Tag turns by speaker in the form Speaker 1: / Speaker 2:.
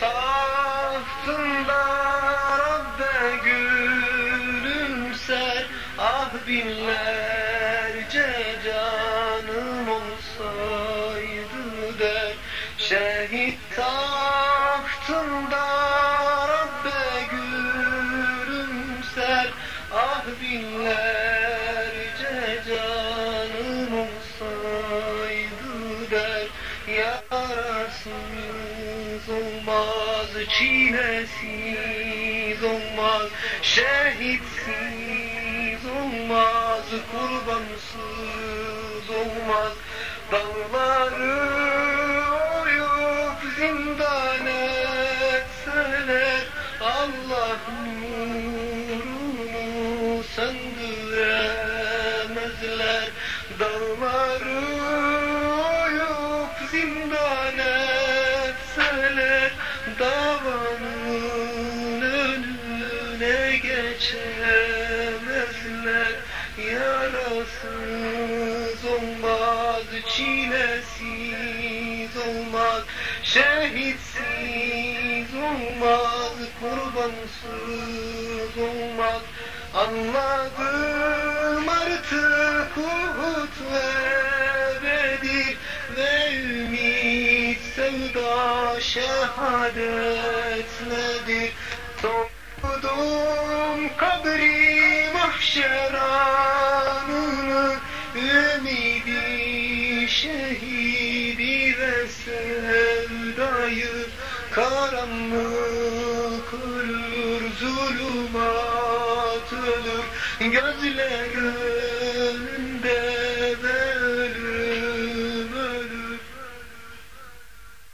Speaker 1: Tahtında Rabbe gülümser. Ah binlerce canım olsaydı der Şehit tahtında Rabbe gülümser. Ah binlerce canım olsaydı der Yarasız olmaz, çilesiz olmaz Şehitsiz olmaz, kurbansız olmaz. Dağları oyup zindan etseler Allah nurunu söndüremezler. Dağları Davanın önüne geçemezler. Yarasız olmaz, çilesiz olmaz Şehitsiz olmaz, kurbansız olmaz. Anladım artık Uhud ve sevda şehadet nedir? Sordum kabri mahşer anını Ümidi şehidi ve sevdayı Karanlık ölür, zulümat ölür Gözlerim